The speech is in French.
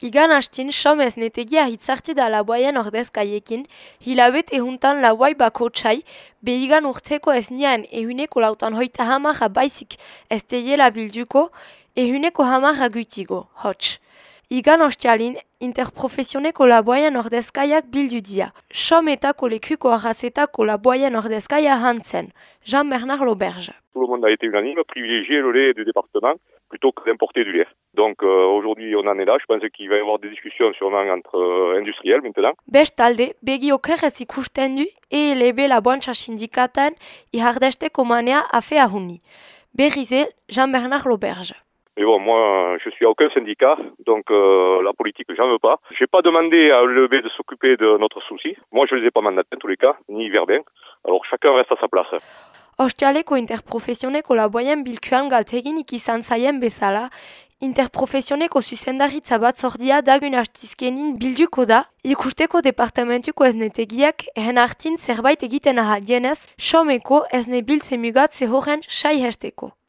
Igan hastin somez netegia hitzartu da laboaien ordezkaiekin, hilabet ehuntan laboai bako txai, behigan urteko ez nian ehuneko lautan hoita hamarra baizik ez teiela bilduko, ehuneko hamarra gutigo, hots. Igan ostialin, interprofesioneko laboaien ordezkaiak bildu dia. Sometako lekuko arrazetako laboaien ordezkaia hantzen, Jean-Bernard Lauberge. Tout le monde a été unanime, privilégier le lait du département plutôt que d'importer du lait. Donc euh, aujourd'hui on en est là, je pense qu'il va y avoir des discussions sûrement entre euh, industriels maintenant. Bestalde, begi okerrez ikusten du ELB laboantxa sindikatan ihardesteko manea afea huni. Berrize, Jean-Bernard Lauberge. Mais bon, moi, je suis à aucun syndicat, donc euh, la politique, j'en veux pas. J'ai pas demandé à l'EB de s'occuper de notre souci. Moi, je les ai pas mandatés en tous les cas, ni Verbin. Alors chacun reste à sa place. Ostialeko interprofesioneko laboaien bilkuan galteginik izan zaien bezala, interprofesioneko zuzendaritza bat zordia dagun hastizkenin bilduko da, ikusteko departamentuko eznetegiak ehen hartin zerbait egiten ahal jenez, someko ezne biltze mugat zehoren sai hesteko.